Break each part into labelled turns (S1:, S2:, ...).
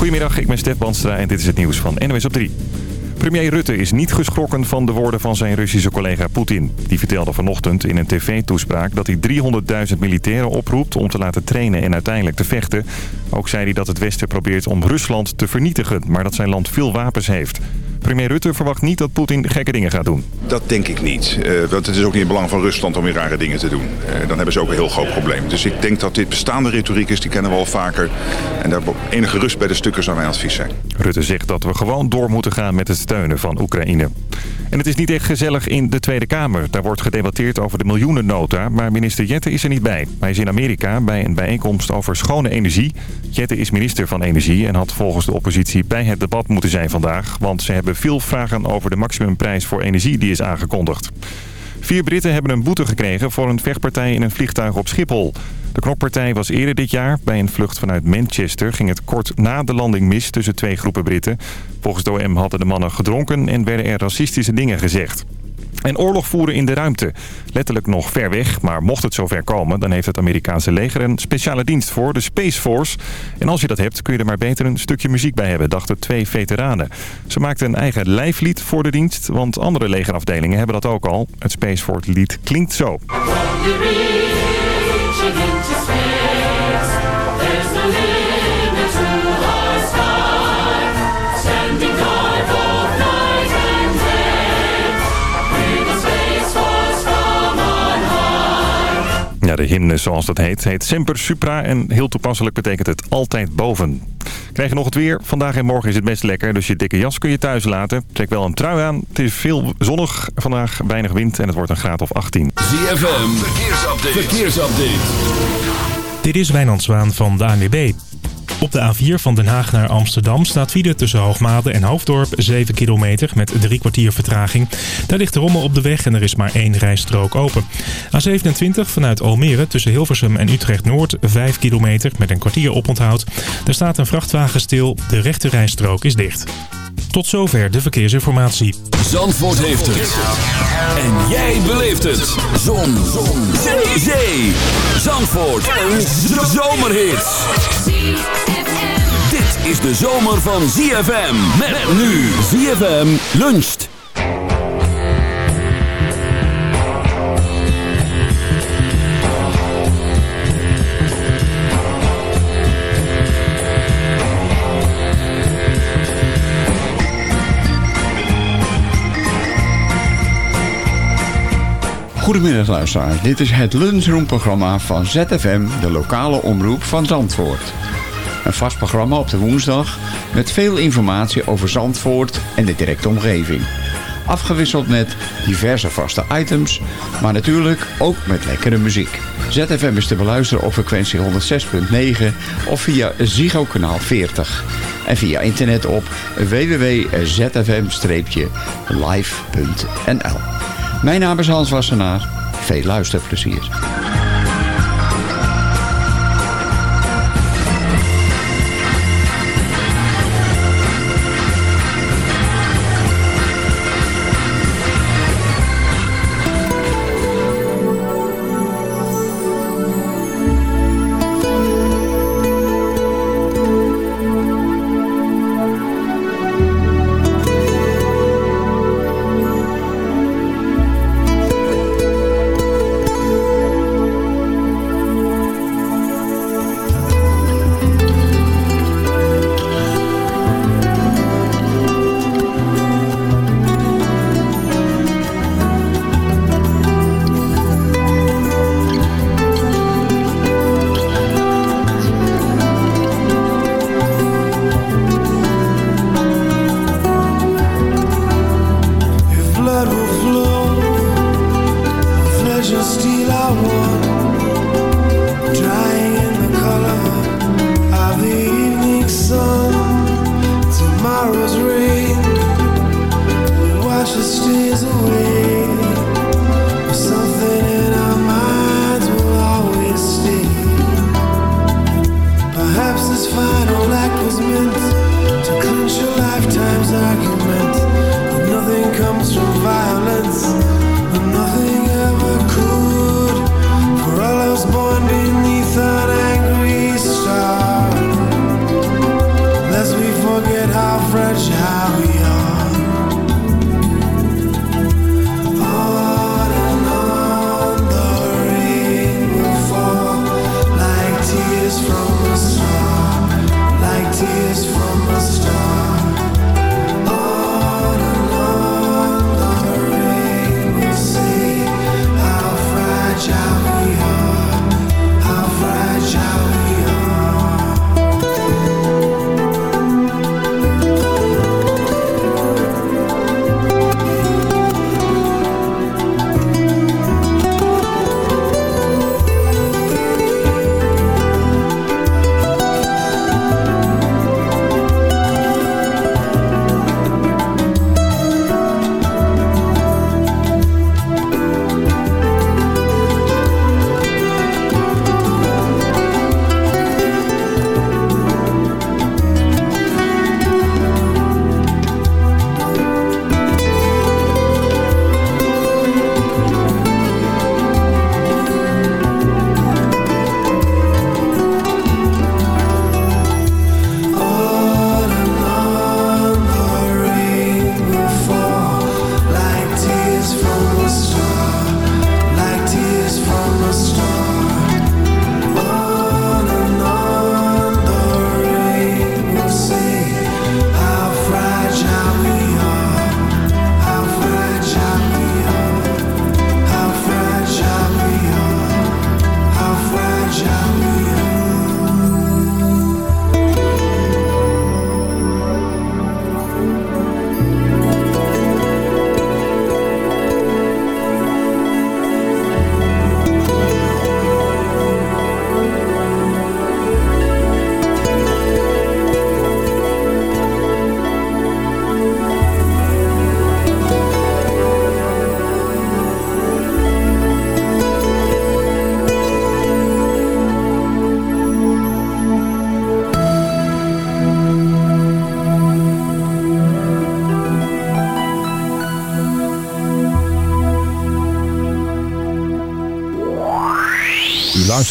S1: Goedemiddag, ik ben Stef Banstra en dit is het nieuws van NOS op 3. Premier Rutte is niet geschrokken van de woorden van zijn Russische collega Poetin. Die vertelde vanochtend in een tv-toespraak dat hij 300.000 militairen oproept om te laten trainen en uiteindelijk te vechten. Ook zei hij dat het Westen probeert om Rusland te vernietigen, maar dat zijn land veel wapens heeft. Premier Rutte verwacht niet dat Poetin gekke dingen gaat doen.
S2: Dat denk ik niet. Uh, want het is ook niet in belang van Rusland om weer rare dingen te doen. Uh, dan hebben ze ook een heel groot probleem. Dus ik denk dat dit bestaande retoriek is, die kennen we al vaker. En daar enige rust bij de stukken zou mijn advies zijn.
S1: Rutte zegt dat we gewoon door moeten gaan met het steunen van Oekraïne. En het is niet echt gezellig in de Tweede Kamer. Daar wordt gedebatteerd over de miljoenennota, maar minister Jette is er niet bij. Hij is in Amerika bij een bijeenkomst over schone energie. Jette is minister van Energie en had volgens de oppositie bij het debat moeten zijn vandaag. Want ze hebben veel vragen over de maximumprijs voor energie die is aangekondigd. Vier Britten hebben een boete gekregen voor een vechtpartij in een vliegtuig op Schiphol. De knokpartij was eerder dit jaar. Bij een vlucht vanuit Manchester ging het kort na de landing mis tussen twee groepen Britten. Volgens de OM hadden de mannen gedronken en werden er racistische dingen gezegd. En oorlog voeren in de ruimte. Letterlijk nog ver weg, maar mocht het zover komen... dan heeft het Amerikaanse leger een speciale dienst voor, de Space Force. En als je dat hebt, kun je er maar beter een stukje muziek bij hebben... dachten twee veteranen. Ze maakten een eigen lijflied voor de dienst... want andere legerafdelingen hebben dat ook al. Het Space Force lied klinkt zo. De hymne zoals dat heet, heet Semper Supra en heel toepasselijk betekent het altijd boven. Krijg je nog het weer? Vandaag en morgen is het best lekker, dus je dikke jas kun je thuis laten. Trek wel een trui aan. Het is veel zonnig vandaag, weinig wind en het wordt een graad of 18.
S3: ZFM, verkeersupdate. verkeersupdate.
S4: Dit is Wijnand Zwaan van de ANWB. Op de A4 van Den Haag naar Amsterdam staat file tussen Hoogmade en Hoofddorp 7 kilometer met drie kwartier vertraging. Daar ligt rommel op de weg en er is maar één rijstrook open. A27 vanuit Almere tussen Hilversum en Utrecht-Noord 5 kilometer met een kwartier oponthoud. Daar staat een vrachtwagen stil, de rechte rijstrook is dicht. Tot zover de verkeersinformatie.
S3: Zandvoort heeft het. En jij beleeft het. Zon. Zon. Zee. Zandvoort. Een zomerhit. Is de zomer van ZFM. Met nu ZFM luncht.
S5: Goedemiddag luisteraars, dit is het lunchroomprogramma van ZFM, de lokale omroep van Zandvoort. Een vast programma op de woensdag met veel informatie over Zandvoort en de directe omgeving. Afgewisseld met diverse vaste items, maar natuurlijk ook met lekkere muziek. ZFM is te beluisteren op frequentie 106.9 of via Ziggo kanaal 40. En via internet op www.zfm-live.nl Mijn naam is Hans Wassenaar. Veel luisterplezier.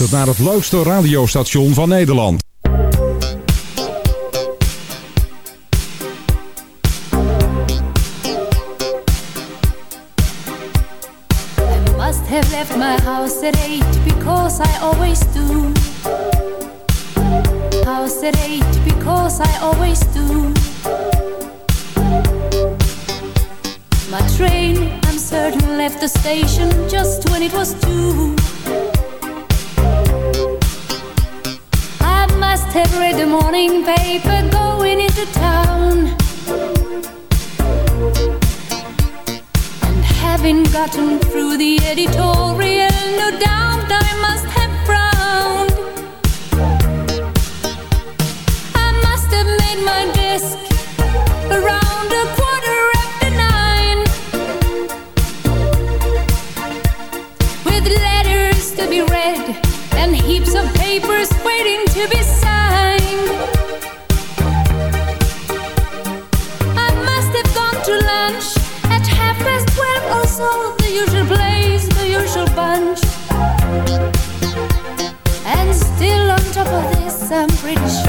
S6: Naar het leukste radiostation van Nederland.
S7: I must have left my house at because I always do. House at eight because I always do. My train, I'm certain, left the station just when it was two. Have read the morning paper going into town. And having gotten through the editorial No doubt I must have frowned. I must have made my desk Around a quarter after nine. With letters to be read papers waiting to be signed. I must have gone to lunch at half past twelve or so. The usual place, the usual bunch. And still on top of this, I'm pretty sure.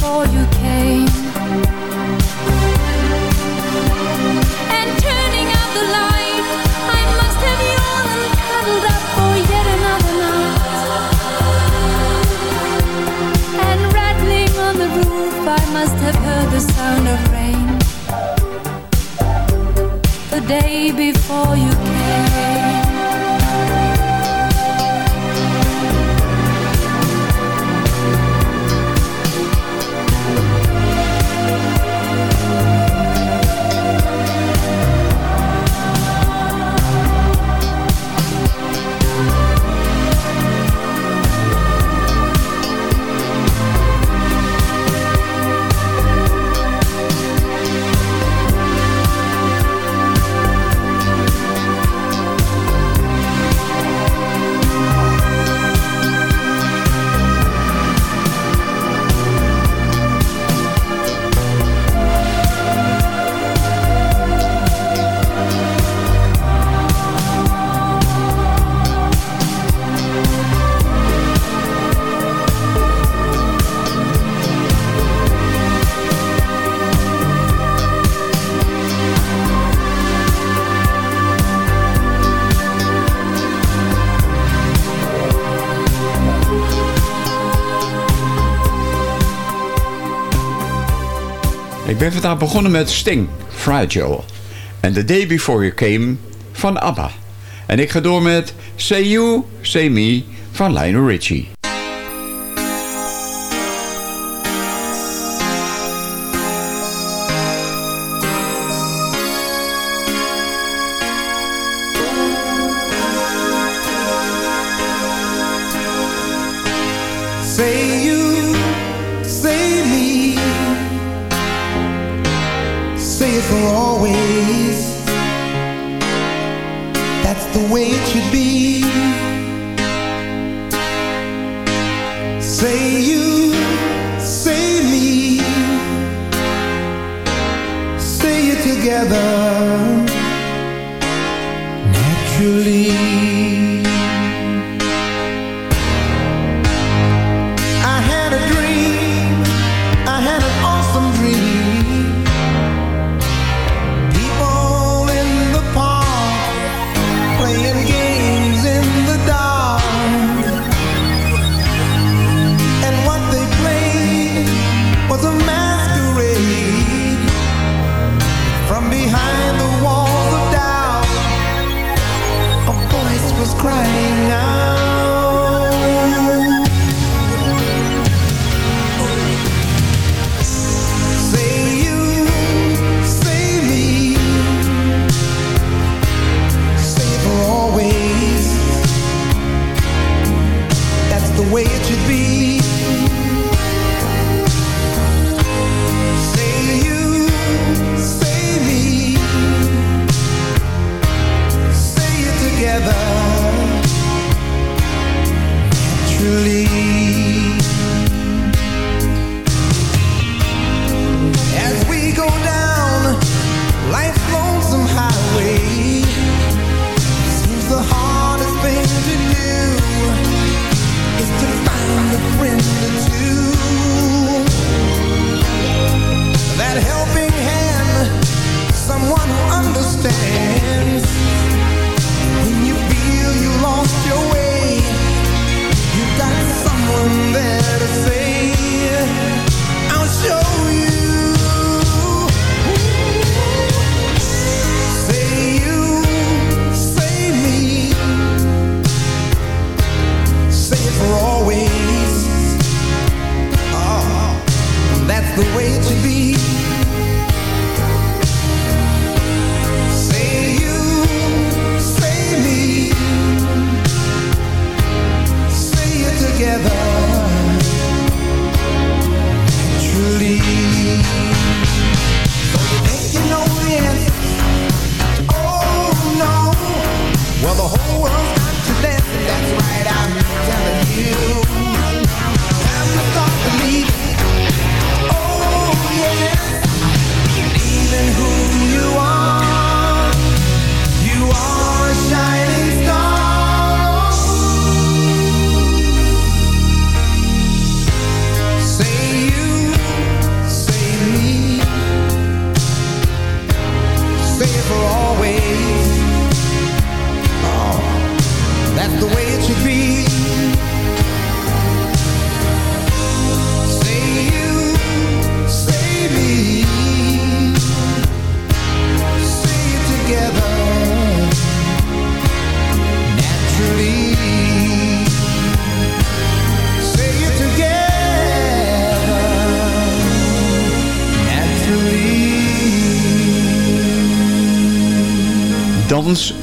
S7: for you
S8: Ik ben vandaag begonnen met Sting, Fragile. En The Day Before You Came van ABBA. En ik ga door met Say You, Say Me van Lionel Richie.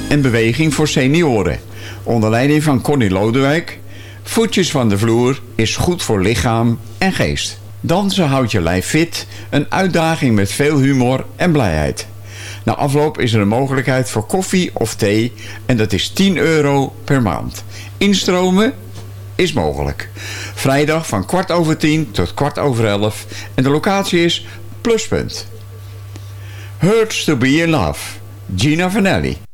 S9: En beweging voor senioren. Onder leiding van Connie Lodewijk. Voetjes van de vloer is goed voor lichaam en geest. Dansen houdt je lijf fit. Een uitdaging met veel humor en blijheid. Na afloop is er een mogelijkheid voor koffie of thee. En dat is 10 euro per maand. Instromen is mogelijk. Vrijdag van kwart over tien tot kwart over elf. En de locatie is Pluspunt. Hurts to be in love. Gina Vanelli.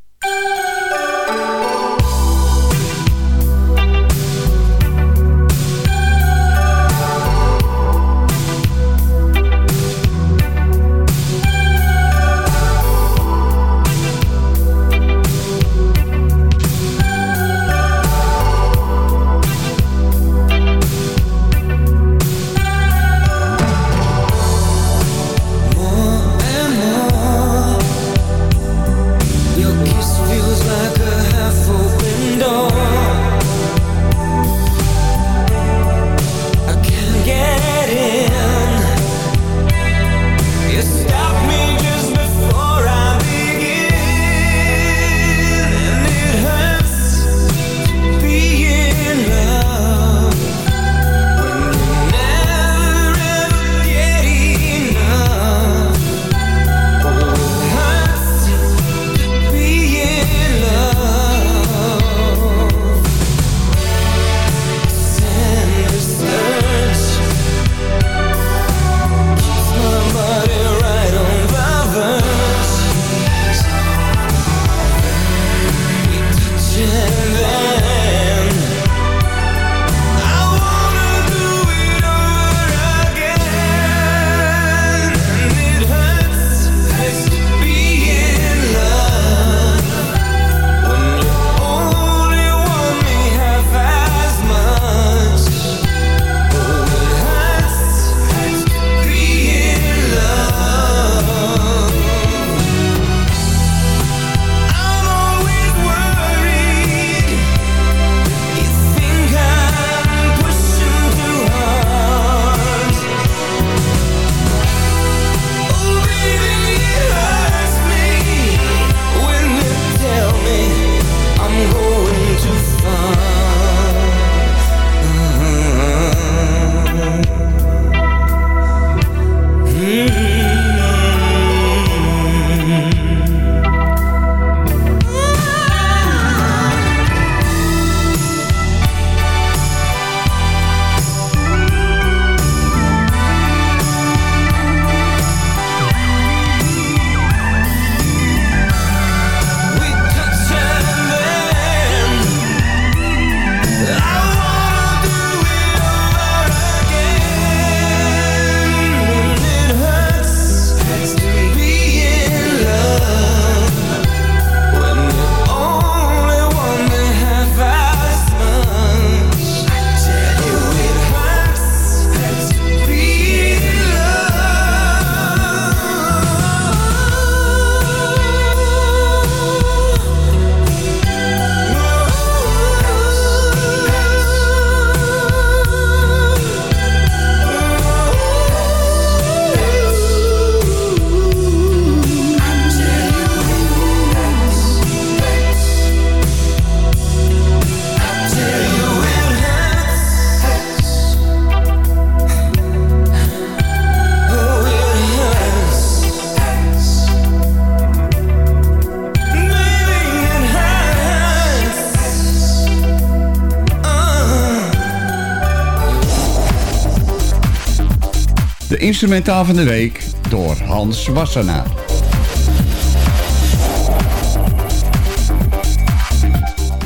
S9: Instrumentaal van de week door Hans Wassenaar.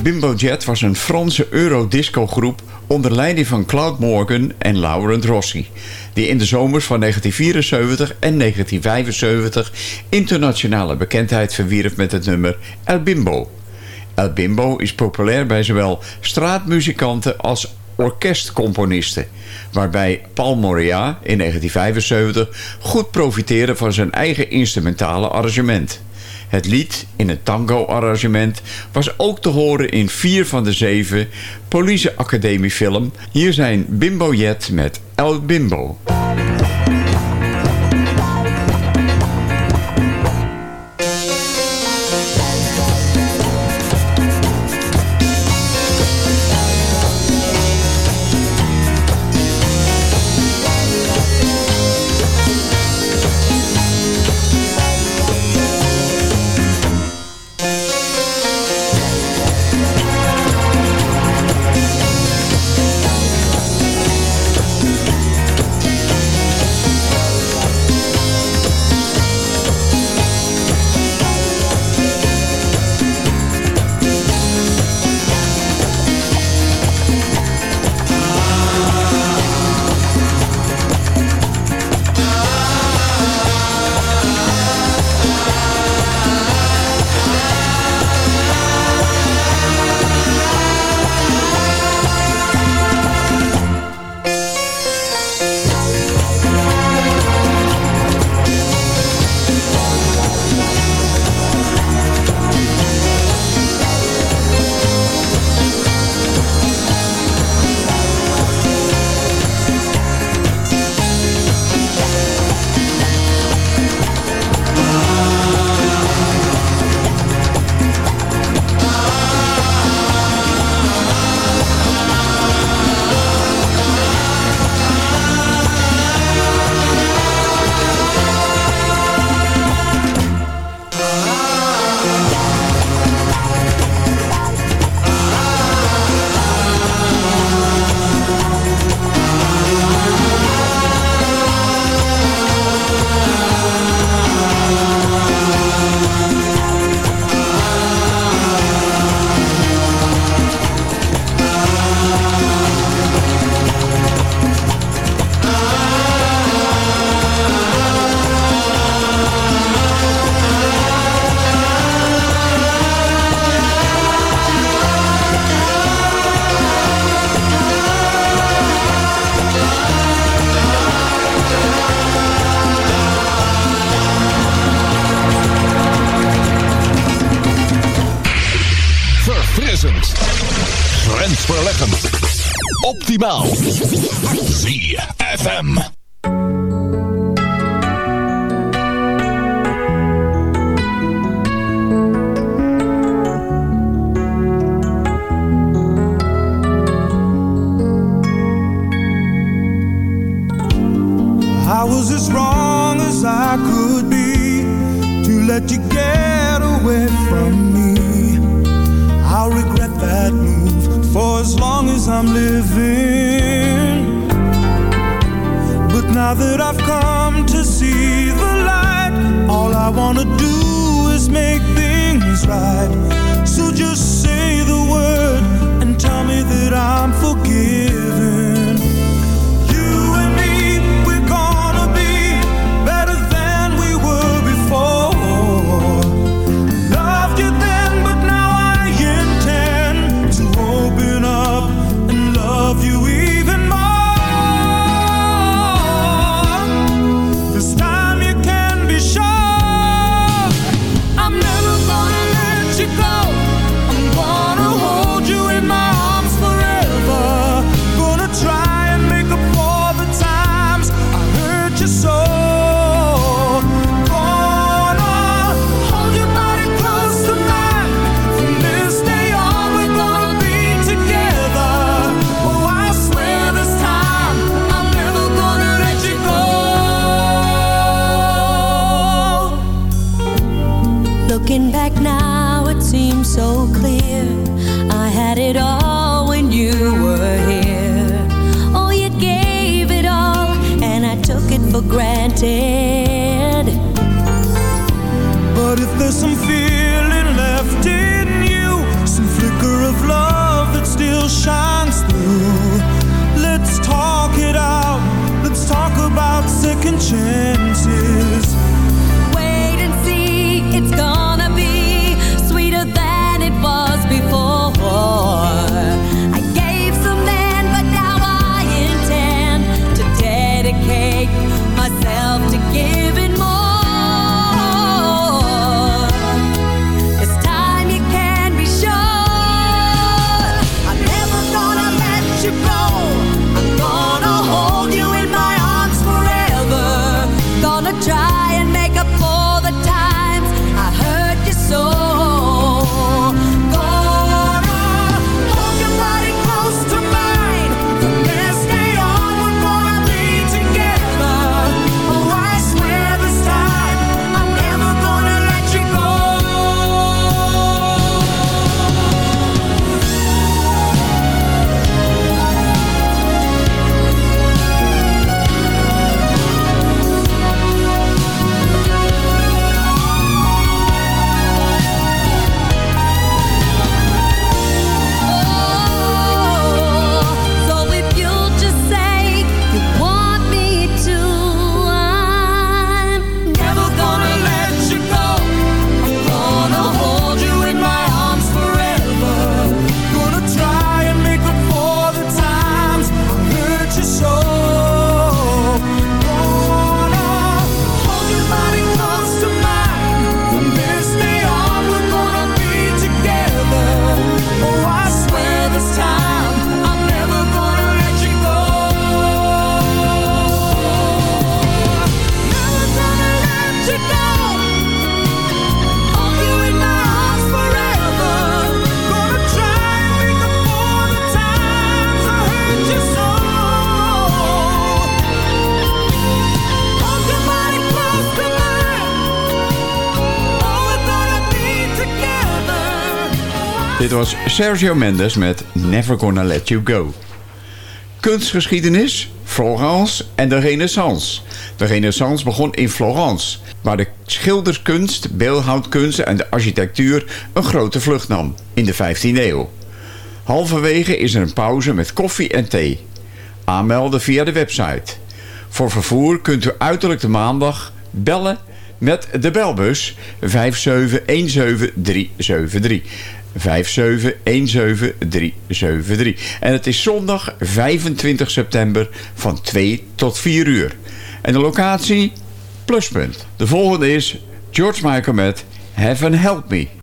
S9: Bimbo Jet was een Franse eurodisco-groep onder leiding van Claude Morgan en Laurent Rossi, die in de zomers van 1974 en 1975 internationale bekendheid verwierf met het nummer El Bimbo. El Bimbo is populair bij zowel straatmuzikanten als orkestcomponisten, waarbij Paul Moria in 1975 goed profiteerde van zijn eigen instrumentale arrangement. Het lied in het tango-arrangement was ook te horen in vier van de zeven Police Academie film. Hier zijn Bimbo Jet met El Bimbo.
S3: Plymouth. ZFM.
S10: all
S11: when you were here. Oh, you gave it all, and I took it for granted.
S5: Dit was Sergio Mendes met Never Gonna Let You Go. Kunstgeschiedenis, Florence en de renaissance. De renaissance begon in Florence, waar de schilderkunst, beeldhoudkunst en de architectuur een grote vlucht nam in de 15e eeuw. Halverwege is er een pauze met koffie en thee. Aanmelden via de website. Voor vervoer kunt u uiterlijk de maandag bellen met de belbus 5717373. 5717373. En het is zondag 25 september van 2 tot 4 uur. En de locatie? Pluspunt. De volgende is George Michael met Heaven Help Me.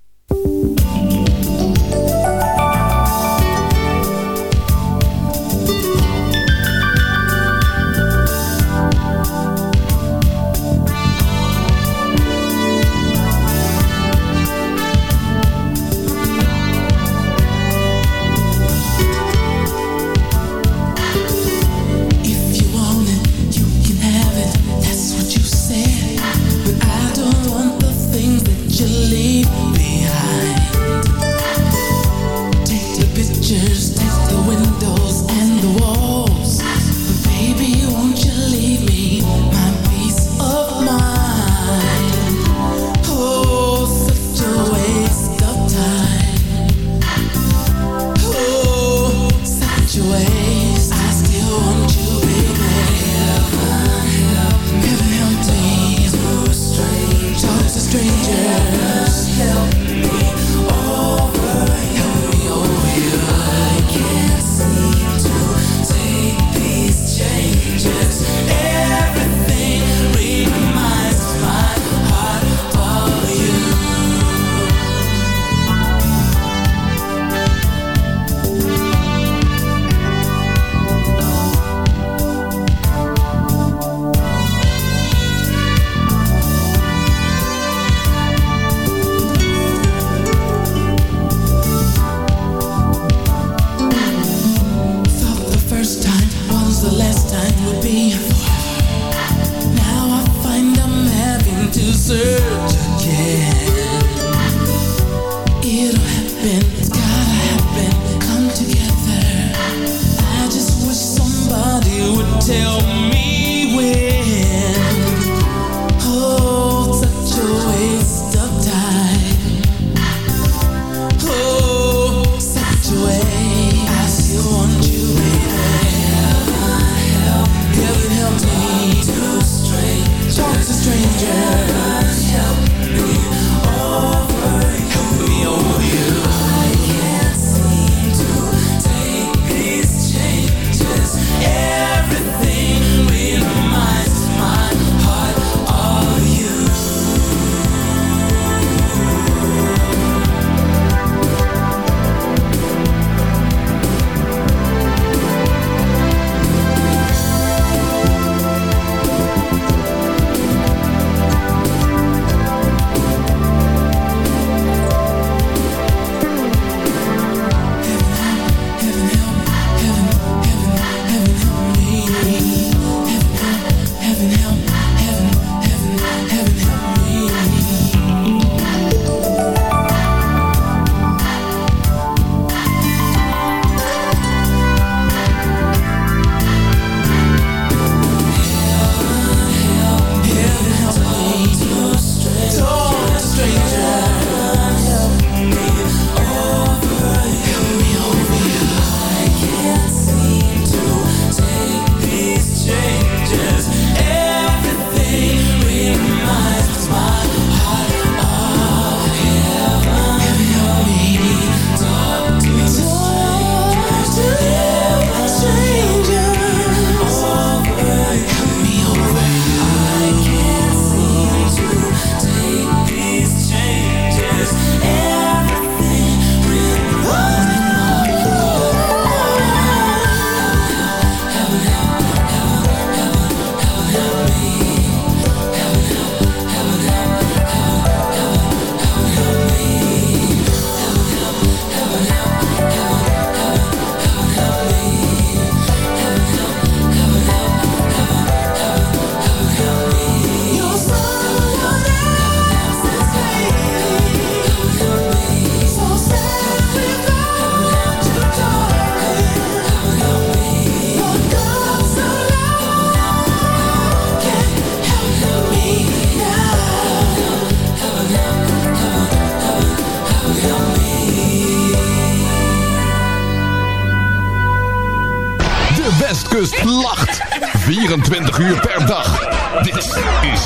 S12: 24 uur per dag. Dit is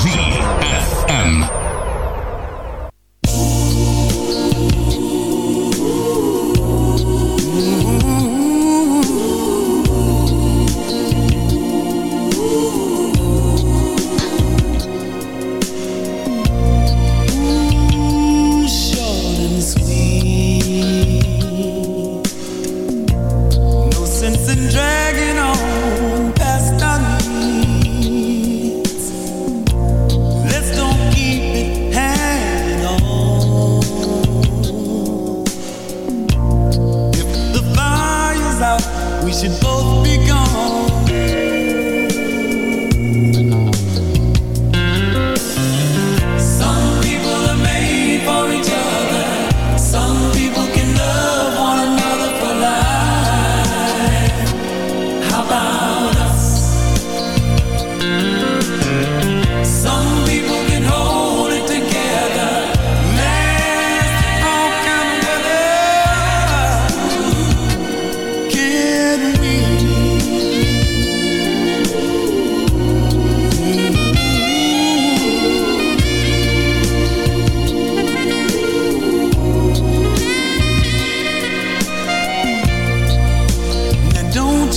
S9: Zie.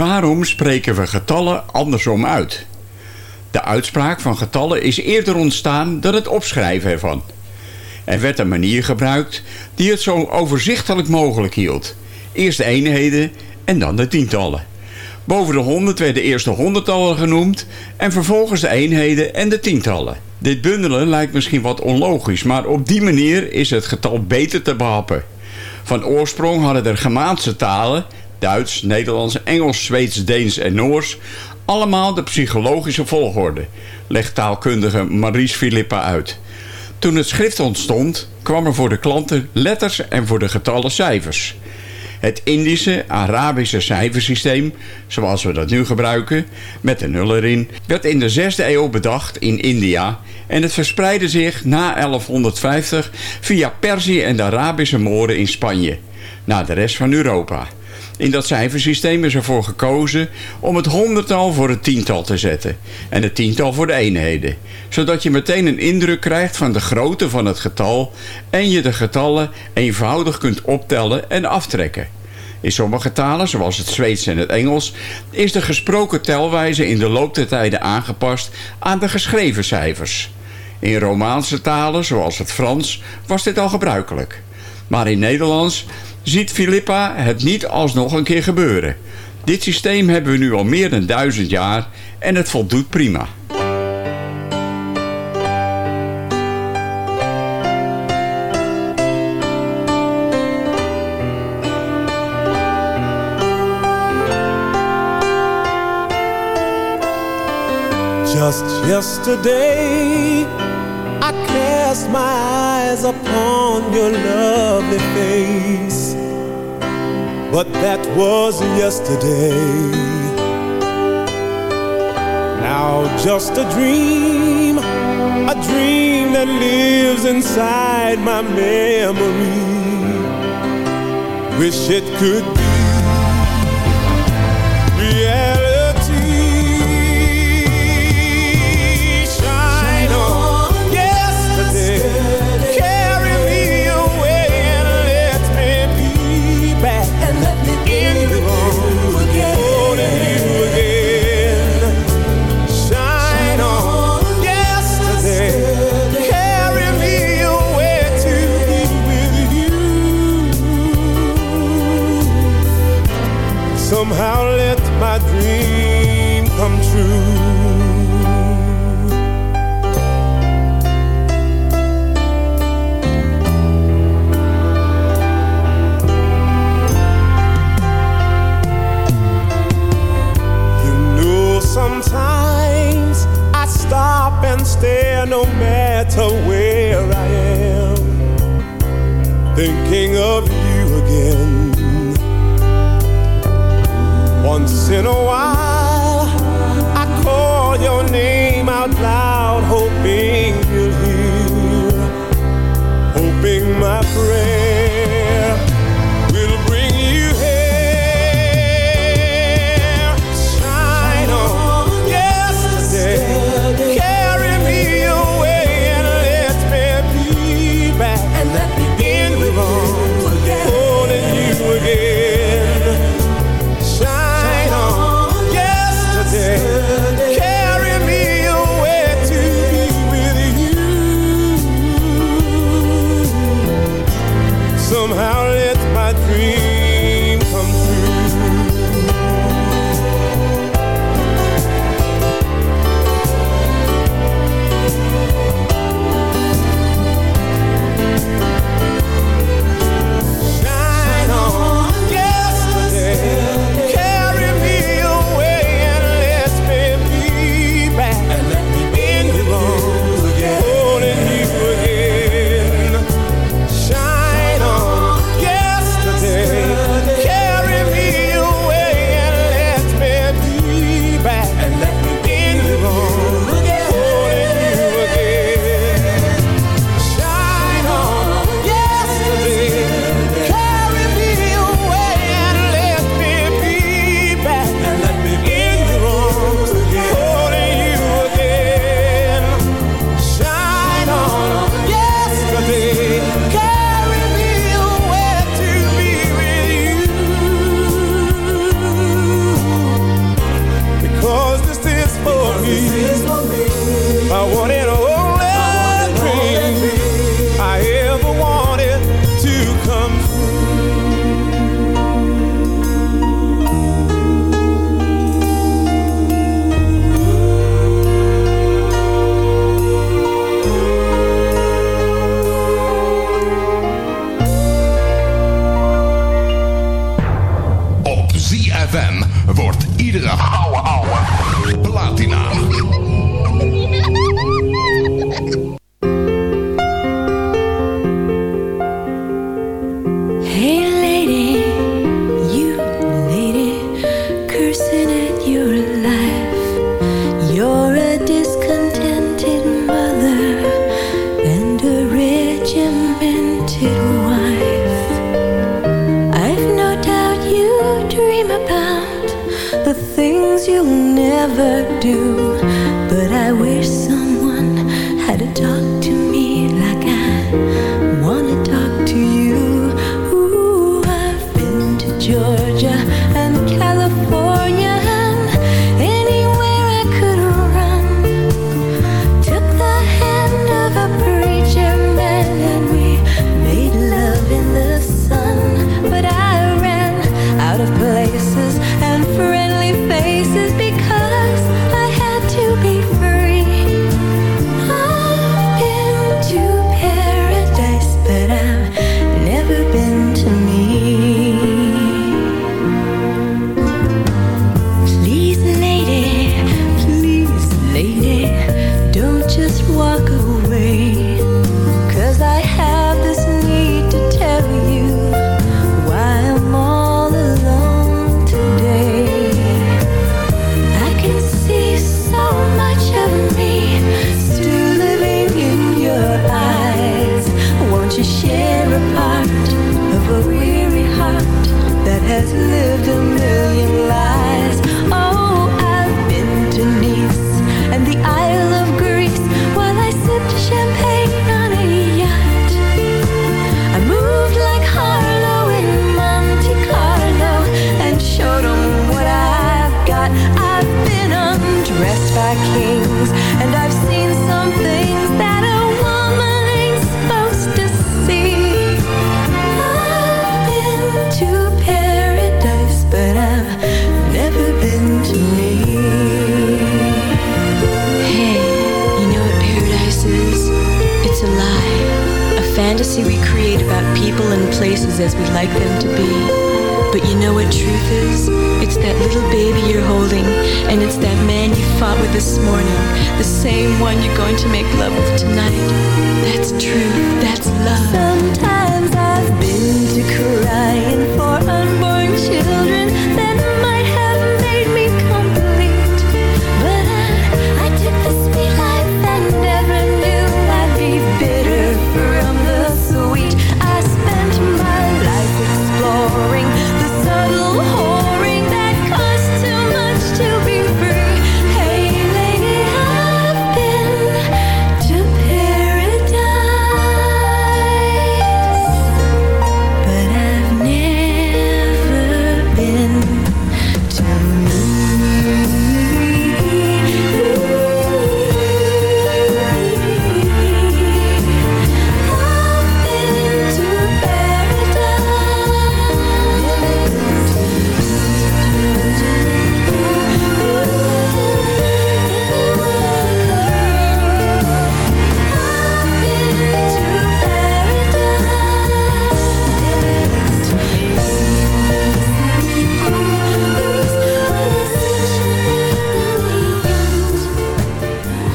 S5: Waarom spreken we getallen andersom uit? De uitspraak van getallen is eerder ontstaan dan het opschrijven ervan. Er werd een manier gebruikt die het zo overzichtelijk mogelijk hield. Eerst de eenheden en dan de tientallen. Boven de 100 werden eerst de honderdtallen genoemd en vervolgens de eenheden en de tientallen. Dit bundelen lijkt misschien wat onlogisch, maar op die manier is het getal beter te behappen. Van oorsprong hadden de Germaanse talen, Duits, Nederlands, Engels, Zweeds, Deens en Noors, allemaal de psychologische volgorde, legt taalkundige Maries Philippa uit. Toen het schrift ontstond, kwam er voor de klanten letters en voor de getallen cijfers. Het Indische, Arabische cijfersysteem, zoals we dat nu gebruiken, met de nul erin, werd in de 6e eeuw bedacht in India en het verspreidde zich na 1150 via Perzië en de Arabische Moren in Spanje, naar de rest van Europa. In dat cijfersysteem is ervoor gekozen om het honderdtal voor het tiental te zetten en het tiental voor de eenheden, zodat je meteen een indruk krijgt van de grootte van het getal en je de getallen eenvoudig kunt optellen en aftrekken. In sommige talen, zoals het Zweeds en het Engels, is de gesproken telwijze in de loop der tijden aangepast aan de geschreven cijfers. In Romaanse talen, zoals het Frans, was dit al gebruikelijk. Maar in Nederlands ziet Filippa het niet alsnog een keer gebeuren. Dit systeem hebben we nu al meer dan duizend jaar en het voldoet prima.
S10: Just yesterday, I cast my eyes upon your lovely face. But that was yesterday. Now, just a dream, a dream that lives inside my memory. Wish it could be matter where I am, thinking of you again. Once in a while, I call your name out loud,
S13: wordt iedere ouwe ouwe platina.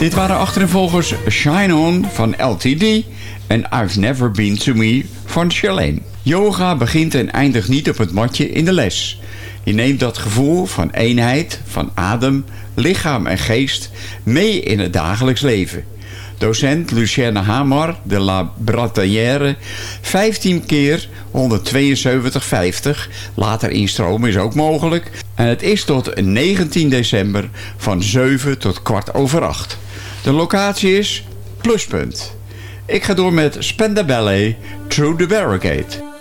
S5: Dit waren achtervolgers Shine On van LTD en I've Never Been To Me van Charlene. Yoga begint en eindigt niet op het matje in de les. Je neemt dat gevoel van eenheid, van adem, lichaam en geest mee in het dagelijks leven. Docent Lucienne Hamar de La Bratanière, 15 keer 172,50. Later instromen is ook mogelijk. En het is tot 19 december van 7 tot kwart over 8. De locatie is Pluspunt. Ik ga door met Spenda Ballet Through the Barricade.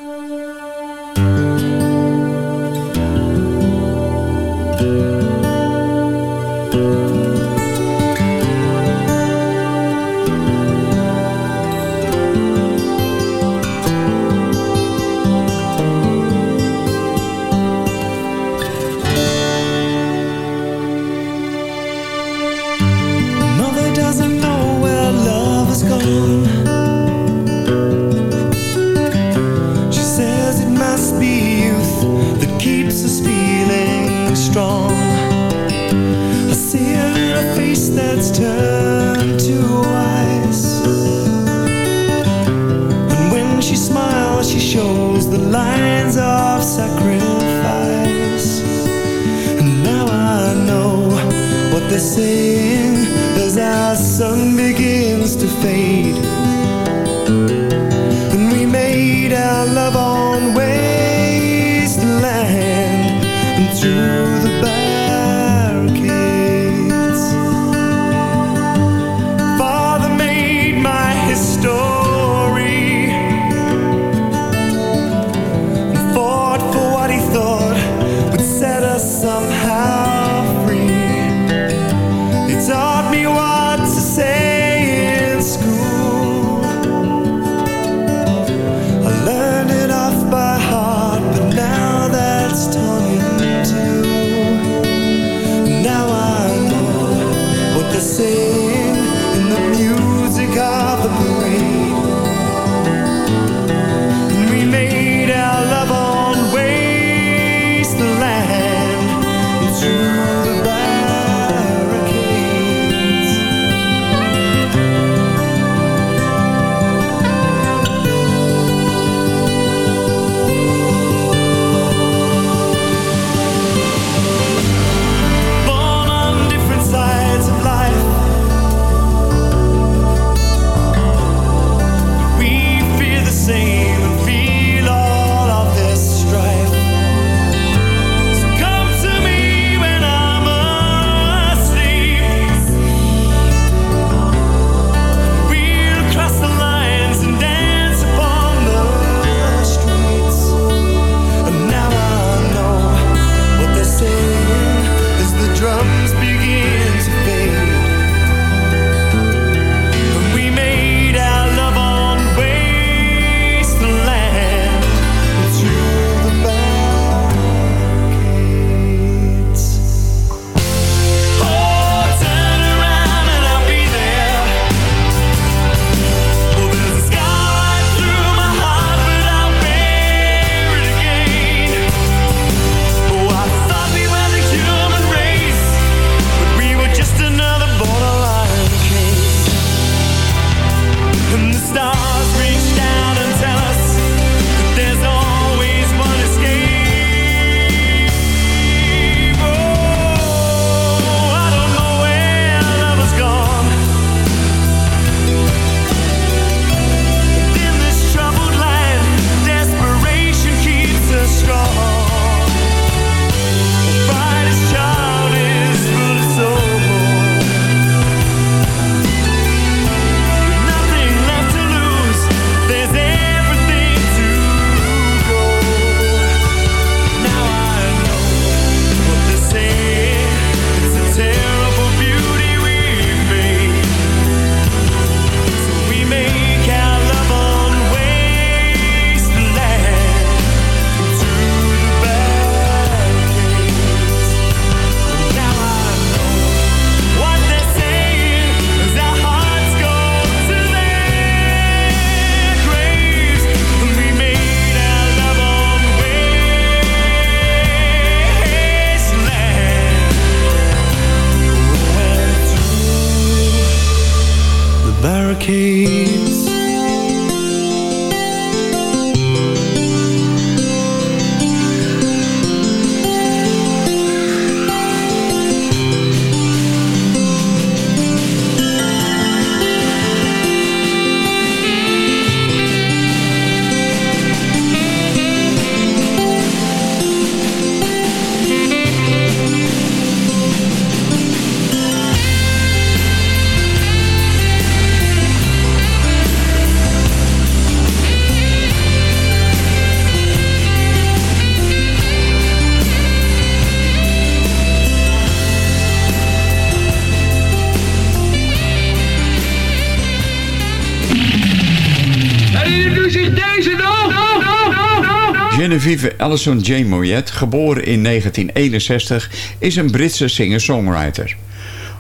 S14: Genevieve Allison Jane Moyet, geboren in 1961, is een Britse singer-songwriter.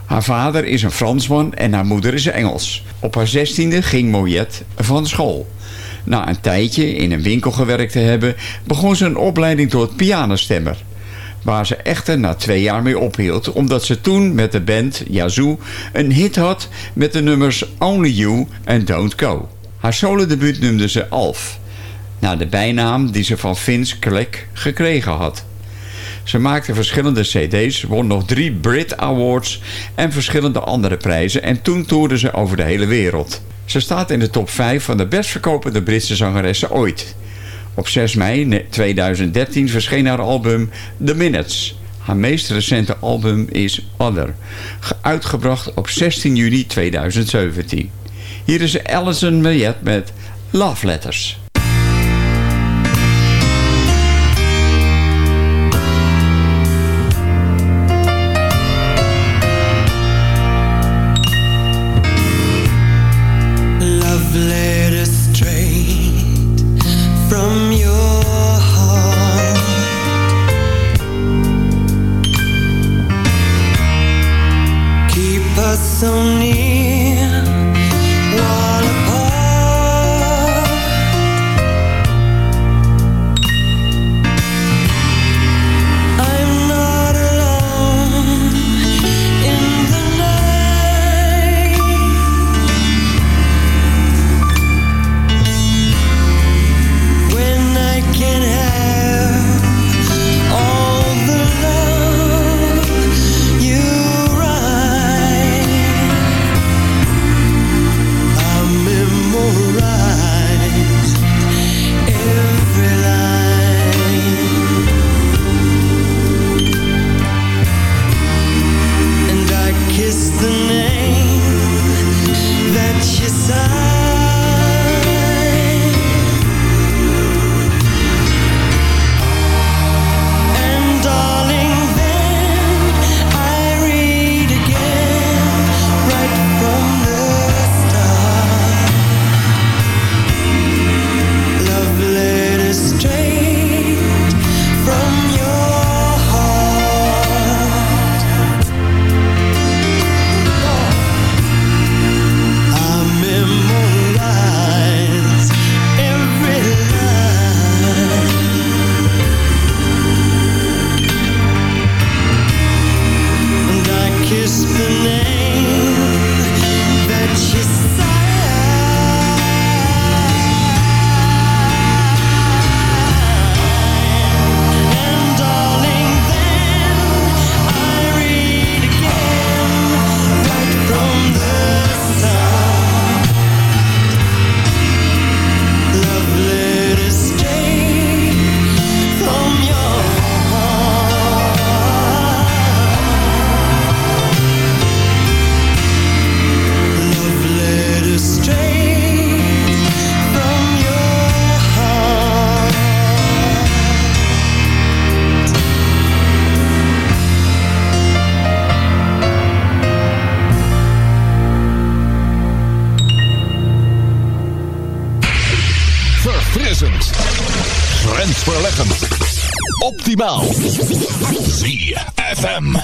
S14: Haar vader is een Fransman en haar moeder is Engels. Op haar zestiende ging Moyet van school. Na een tijdje in een winkel gewerkt te hebben, begon ze een opleiding tot pianostemmer. Waar ze echter na twee jaar mee ophield, omdat ze toen met de band Yazoo een hit had met de nummers Only You en Don't Go. Haar solodebuut noemde ze Alf, naar de bijnaam die ze van Vince Clegg gekregen had. Ze maakte verschillende cd's, won nog drie Brit Awards en verschillende andere prijzen en toen toerde ze over de hele wereld. Ze staat in de top 5 van de best verkopende Britse zangeressen ooit. Op 6 mei 2013 verscheen haar album The Minutes. Haar meest recente album is Other, ge- uitgebracht op 16 juni 2017. Hier is Alison Millet met Love Letters.
S9: Optimaal. ZFM.